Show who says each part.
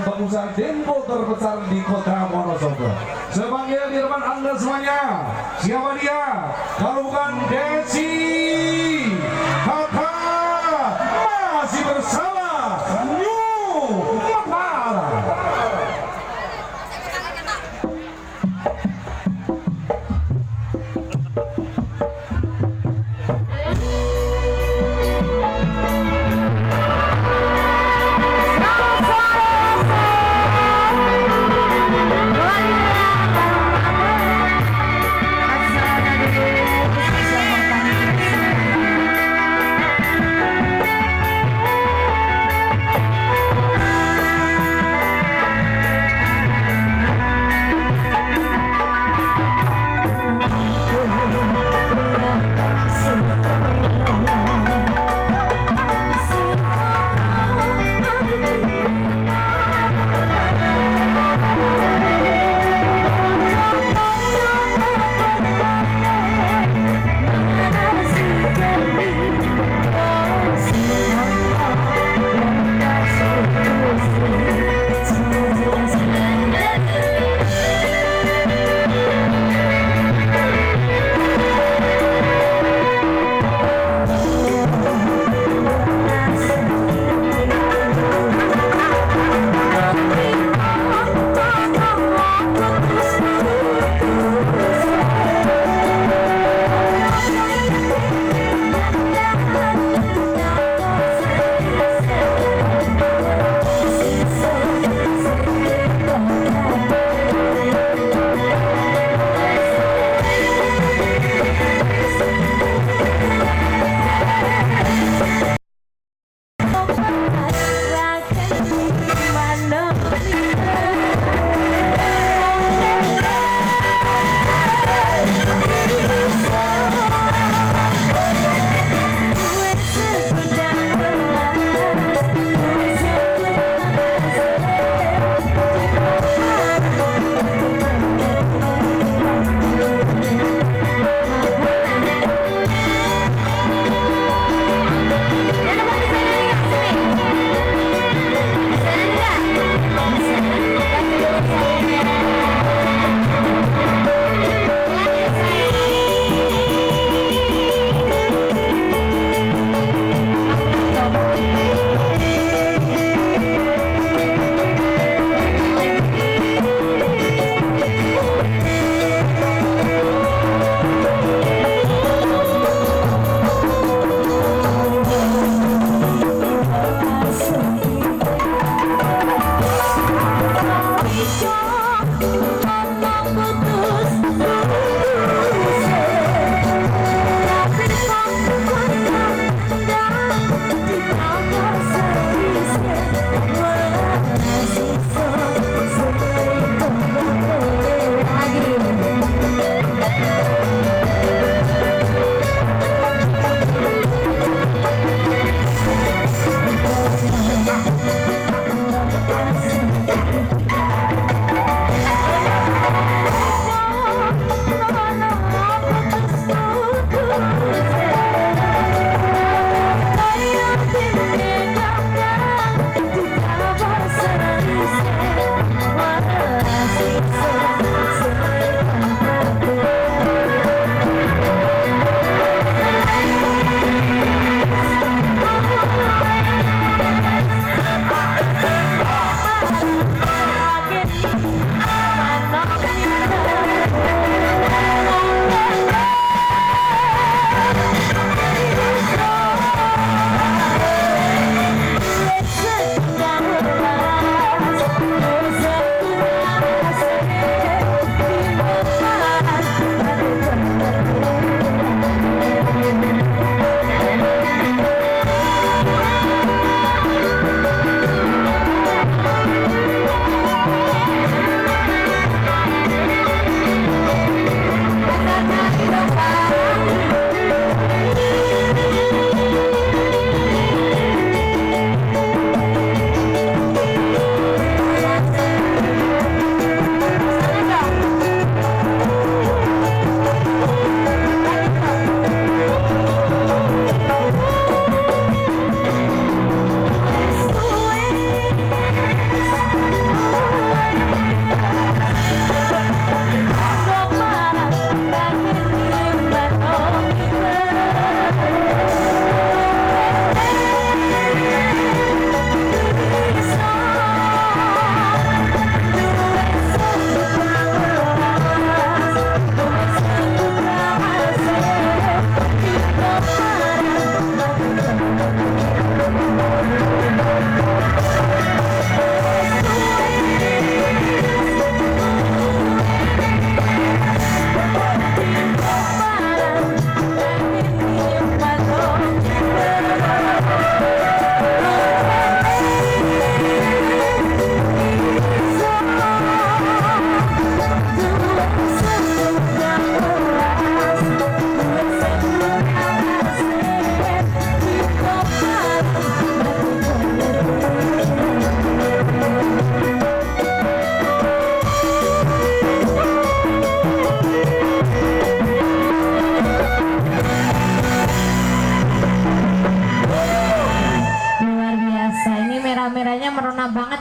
Speaker 1: pengusaha Dempo terbesar di kota Wonosobo. Sebagai di depan Anda semuanya, siapa dia? Kalau bukan Desi Kata masih bersama